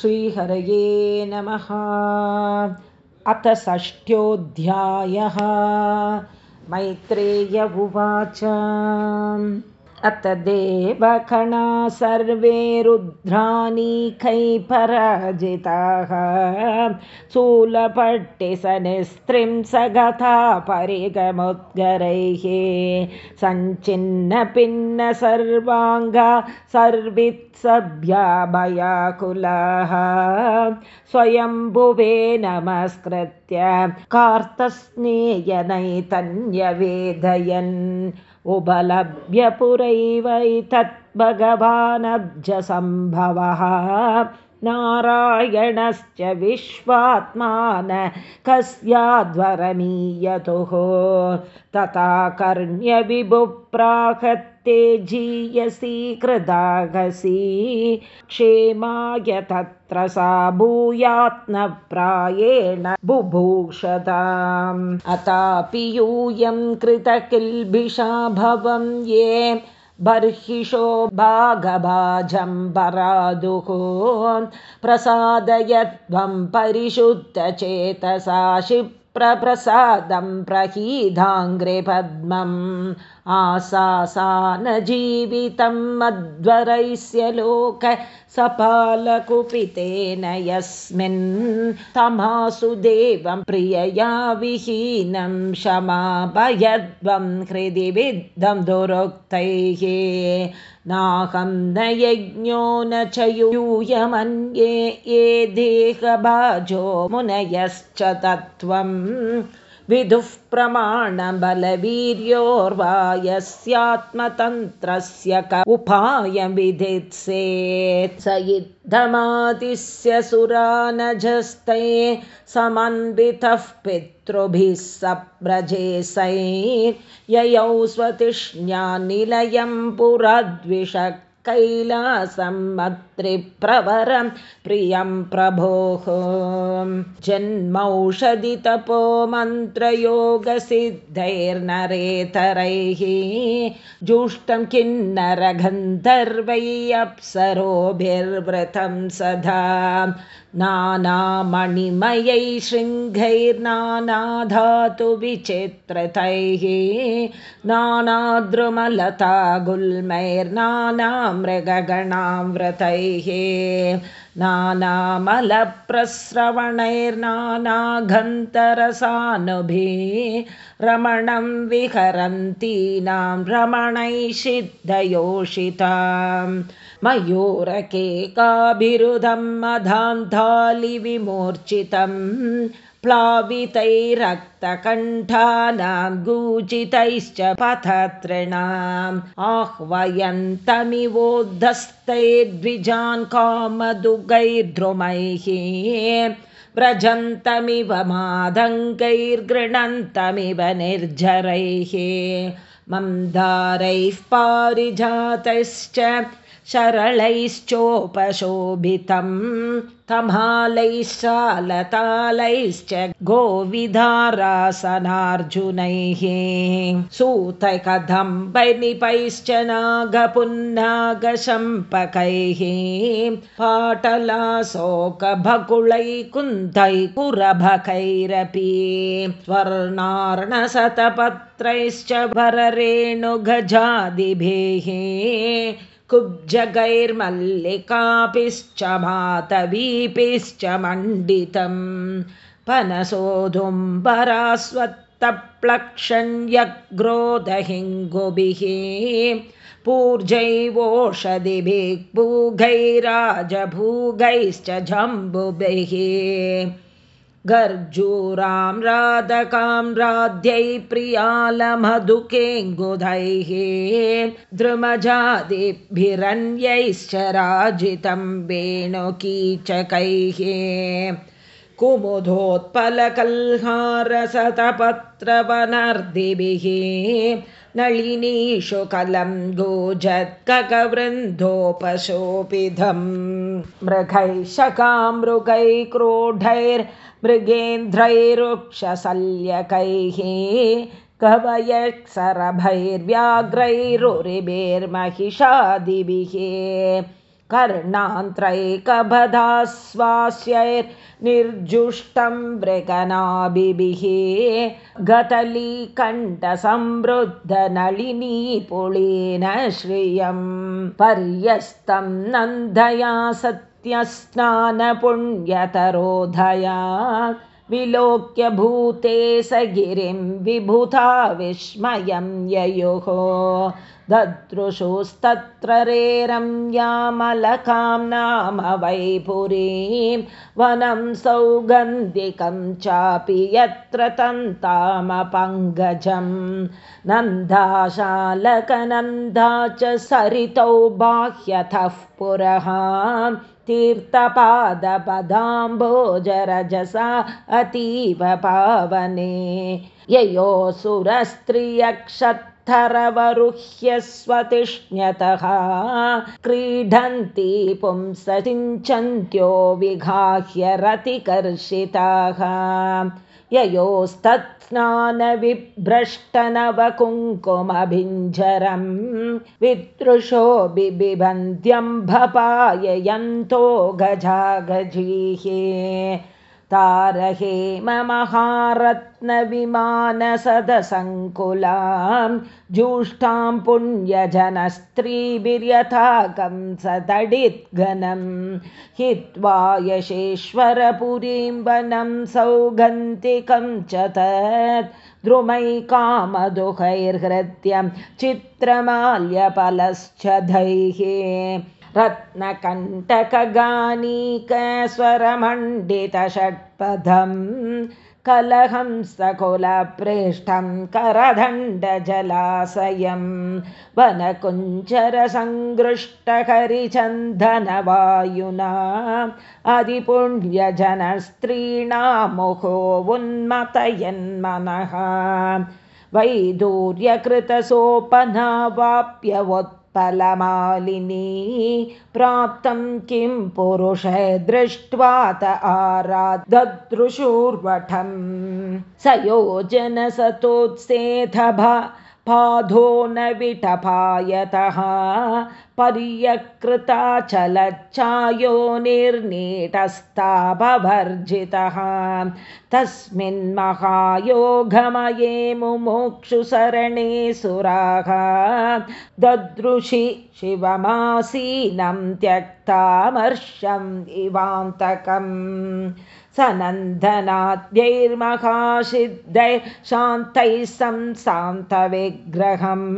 श्रीहरये नमः। अथ षष्ठ्योऽध्यायः मैत्रेय उवाच अत देवकणा सर्वे रुद्रानीकै पराजिताः शूलपट्टिसनिस्त्रिं स गता परिगमुद्गरैः सञ्चिन्नपिन्न सर्वाङ्गा सर्वित्सभ्याभयाकुलाः स्वयम्भुवे नमस्कृत्य कार्तस्नेयनैतन्यवेदयन् उपलभ्य पुरैवैतत् भगवानब्जसम्भवः नारायणश्च विश्वात्मान कस्याद्वरमीयतुः। तथा कर्ण्यविभुप्राहत्ते जीयसी कृदागसी क्षेमाय तत्र सा भूयात्नप्रायेण बुभूषताम् अतापि यूयं कृतकिल्बिषा भवं ये बर्हिषो भागभाजं परादुः प्रसादयध्वं परिशुद्धचेतसा शिप्रप्रसादं प्रहीदाङ्ग्रे पद्मम् आसासानजीवितं मध्वरैस्य लोक सपालकुपितेन यस्मिन् तमासुदेवं प्रियया विहीनं क्षमाभयध्वं हृदि विद्धं दुरोक्तैः नाहं न यज्ञो न च यूयमन्ये ये देहभाजो मुनयश्च तत्त्वम् विदुः प्रमाणबलवीर्योर्वा यस्यात्मतन्त्रस्य क उपायविधित्सेत् स युद्धमादिस्य सुरानजस्ते समन्वितः पितृभिः स ययौ स्वतिष्ण्यानिलयं पुरद्विषक् कैलासं मत्रिप्रवरं प्रियं प्रभोः। जन्मौषधितपो मन्त्रयोगसिद्धैर्नरेतरैः जुष्टं किन्नरगन्धर्वै अप्सरोभिर्वृतं सदा। नानामणिमयै शृङ्गैर्नानाधातुविचित्रतैः नानाद्रुमलता गुल्मैर्नानामृगगणाव्रतैः नानामलप्रस्रवणैर्नानाघन्तरसानुभिः रमणं विहरन्तीनां रमणैषिद्धयोषिताम् मयूरकेकाभिरुधं मधान्तालिविमूर्छितं प्लावितैरक्तकण्ठानां गूचितैश्च पथतॄणाम् आह्वयन्तमिवोद्धस्तैर्द्विजान् कामदुगैर्द्रुमैः व्रजन्तमिव मादङ्गैर्गृणन्तमिव निर्झरैः मन्दारैः पारिजातैश्च सरलैश्चोपशोभितं तमालैश्चालतालैश्च गोविधारासनार्जुनैः। सूतकदम्बनिपैश्च नागपुन्नागशम्पकैः पाटलाशोकभकुलैकुन्धैपुरभकैरपि स्वर्णार्णशतपत्रैश्च वररेणुगजादिभिः कुब्जगैर्मल्लिकापिश्च मातवीपिश्च मण्डितं पनसोधुम्बरास्वत्तप्लक्षण्यग्रोदहिङ्गुभिः पूर्जैवोषधिभिः भूगैराजभूगैश्च जम्बुभिः गर्जूरां राधकां राध्यै प्रियालमधुकेङ्गुधैः द्रुमजादिभिरन्यैश्च राजितं वेणुकीचकैः कुमुदोत्पलकल्हारसतपत्रवनर्दिभिः नलिनीषु कलं गोजत्ककवृन्दोपशोभिधं मृगैः क्रोढैर् मृगेन्द्रैरुक्षशल्यकैः कवयक्सरभैर्व्याघ्रैरुरिभिर्महिषादिभिः कर्णान्त्रैकबधास्वास्यैर्निर्जुष्टं मृगनाभिः गतलीकण्ठसमृद्धनलिनीपुलेन श्रियं पर्यस्तं नन्दया सत्यस्नानपुण्यतरोधया विलोक्य भूते स गिरिं विभुता विस्मयं ययुः। ददृशुस्तत्र रेरम्यामलकां नाम वैपुरीं वनं सौगन्धिकं चापि यत्र तन्तामपङ्गजं। नन्दाशालकनन्दा च सरितौ बाह्यतः पुरः तीर्थपादपदाम्बोजरजसा अतीव पावने। ययोसुरस्त्रियक्षत्थरवरुह्य स्वतिष्ण्यतः क्रीडन्ति पुंसचिञ्चन्त्यो विघाह्य रतिकर्षिताः ययोस्तत्स्नानविभ्रष्टनवकुङ्कुमभिञ्जरं विदृशो बिबिबन्ध्यम्भपाययन्तो गजागजीः तारहे महारत्नविमानसदसङ्कुलां जुष्टां पुण्यजनस्त्रीभिर्यथाकं सतडिद्घनं हित्वा यशेश्वरपुरीं वनं सौगन्तिकं च तत् द्रुमैकामदुहैर्हृत्यं चित्रमाल्यफलश्च धैः रत्नकण्टकगानीकस्वरमण्डितषट्पदं कलहंसकुलप्रेष्ठं करदण्डजलाशयं वनकुञ्चरसङ्गृष्टहरिचन्दनवायुना अधिपुण्यजनस्त्रीणामुहो उन्मतयन्मनः वैदूर्यकृतसोपनावाप्यवत् फलमालिनी प्राप्तं किं पुरुष दृष्ट्वात आराददृशूर्वठं स योजनसतोत्सेधभा पाधो न विटपायतः पर्यकृताचलच्चायो निर्नीटस्तापभर्जितः तस्मिन् महायोगमये मुमुक्षुसरणे सुराः। ददृशि शिवमासीनं त्यक्तामर्षम् इवान्तकम् सनन्दनाद्यैर्महासिद्धैः शान्तैः संसान्तविग्रहम्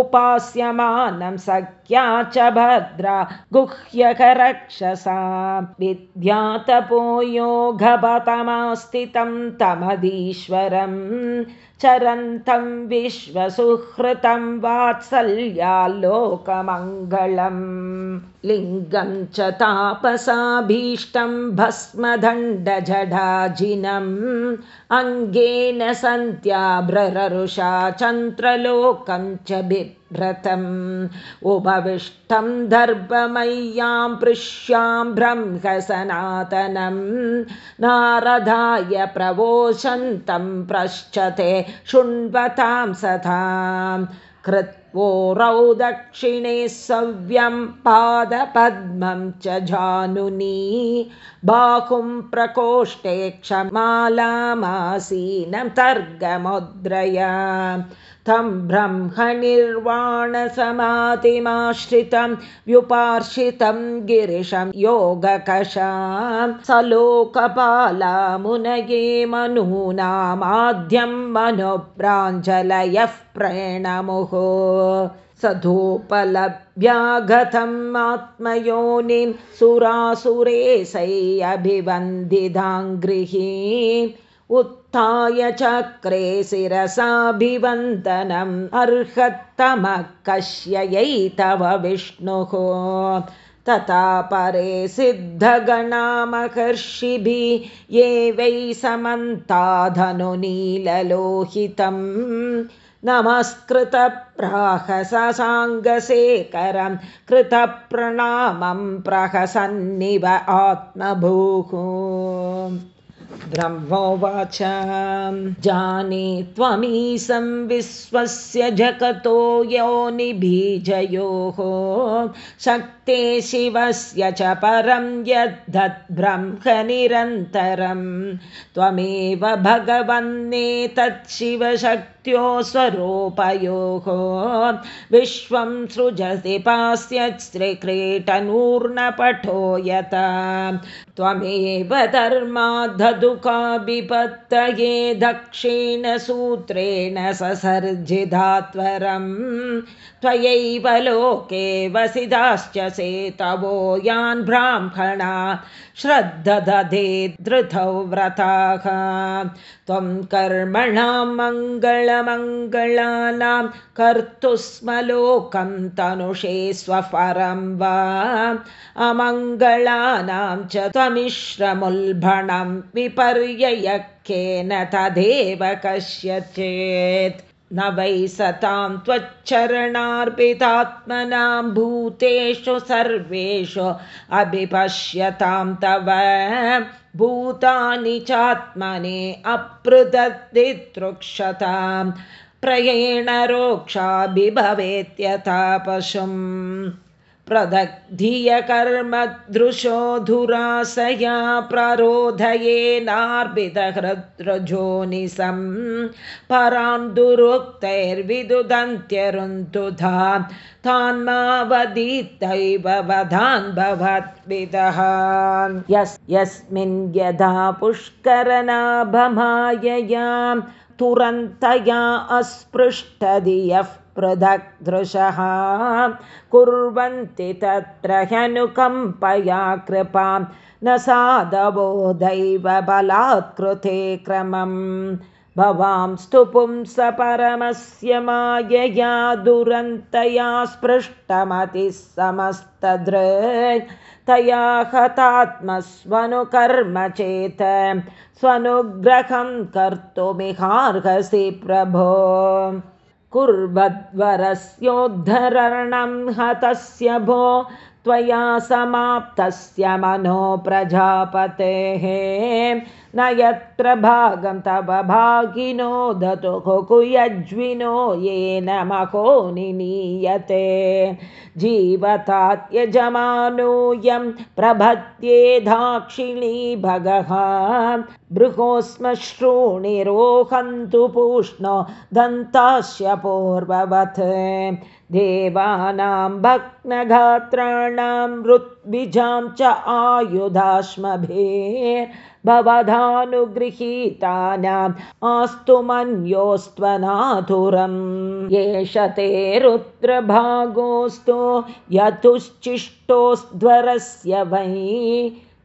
उपास्यमानं सख्या च भद्रा गुह्यकरक्षसा विद्यातपो योगपतमास्थितं तमधीश्वरम् चरन्तं विश्वसुहृतं वात्सल्याल्लोकमङ्गलम् लिङ्गं च तापसाभीष्टं भस्मदण्डजडाजिनम् अङ्गेन सन्त्याभ्ररुषा चन्द्रलोकं च बिभ्रतम्। उपविष्टं दर्भमय्यां पृश्यां ब्रह्मसनातनं नारदाय प्रवोचन्तं पृच्छते शृण्वतां सतां कृत्वोरौ दक्षिणे सव्यं पादपद्मं च जानुनी। बाहुं प्रकोष्ठे क्षमालामासीनं तर्गमुद्रया। तं ब्रह्मनिर्वाणसमाधिमाश्रितं व्युपार्षितं गिरिशं योगकषां सलोकपालामुनये मनूनामाद्यं मनोप्राञ्जलयः प्रणमुः सधोपलभ्यागतम् आत्मयोनिं सुरासुरेशै अभिवन्दिदाङ्गृही उत्थाय चक्रे शिरसाभिवन्दनम् अर्हत्तमः कश्यै तव विष्णुः। तथा परे सिद्धगणामहर्षिभिः ये वै समन्ताधनुनीललोहितम् नमस्कृतप्राहससाङ्गशेखरं कृतप्रणामं प्रहसन्निव आत्मभूः। ब्रह्मोवाच। जाने त्वमीसं विश्वस्य जगतो योनिबीजयोः ते शिवस्य च परं यद्धद्ब्रह्मनिरन्तरं त्वमेव भगवन्नेतत् शिवशक्त्यो स्वरूपयोः। विश्वं सृजसि पास्यश्रीक्रीटनूर्णपठो यत। त्वमेव धर्माद्धदुकाभिपत्तये दक्षिणसूत्रेण ससर्जिधात्वरं त्वयैव लोके वसिदाश्च सेतवो यान् ब्राह्मणा श्रद्धदधे धृतौ व्रताः त्वं कर्मणां मङ्गलमङ्गलानां कर्तु स्म लोकं तनुषे स्वपरं वा। अमङ्गलानां च त्वमिश्रमुल्भणं विपर्ययकेन तदेव कस्यचेत् न वै सतां त्वच्चरणार्पितात्मनां भूतेषु सर्वेषु अभिपश्यतां तव भूतानि चात्मने अपृदद्दितृक्षतां प्रयेण रोक्षाभिभवेत्यथा पशुम् प्रदग्धियकर्मदृशो धुरासया प्ररोधयेनार्भिदहृद्रजोनिसं परान् दुरुक्तैर्विदुदन्त्यरुन्तुधा तान्मावदितैव वधान् भवद्विदः यस्मिन् यदा पुष्करनाभमायया तुरन्तया अस्पृष्टधियः पृथग्दृशः कुर्वन्ति तत्र ह्यनुकम्पया कृपां। न साधवो दैवबलात्कृते क्रमम्। भवां स्तुपुं स परमस्य मायया दुरन्तया स्पृष्टमतिः समस्तदृक् तया हतात्मस्वनुकर्म चेत्। स्वनुग्रहं कर्तुमिहार्हसि प्रभो कुर्वद्वरस्योद्धरणं हतस्य भो त्वया समाप्तस्य मनो प्रजापतेः न यत्र भागं तव भागिनो दतु यज्विनो येन मको निनीयते। जीवतात्यजमानोऽयं प्रभत्ये दाक्षिणी भगः बृहोस्मश्रूणिरोहन्तु पूष्णो दन्तास्य पूर्ववत्। देवानां भग्नगात्राणां ऋत्विजां च आयुधाश्मभेर्भवधानुगृहीतानाम् आस्तु मन्योस्त्वनाथुरम् एष ते रुद्रभागोऽस्तु यतुश्चिष्टोस्ध्वरस्य वै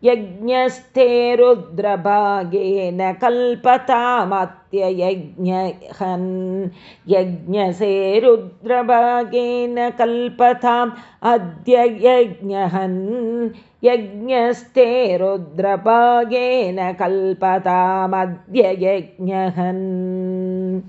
यज्ञस्थे रुद्रभागेन कल्पतामत्ययज्ञहन्। यज्ञसे रुद्रभागेन कल्पताम् अद्य यज्ञहन्। यज्ञस्थे रुद्रभागेन कल्पतामद्य यज्ञहन्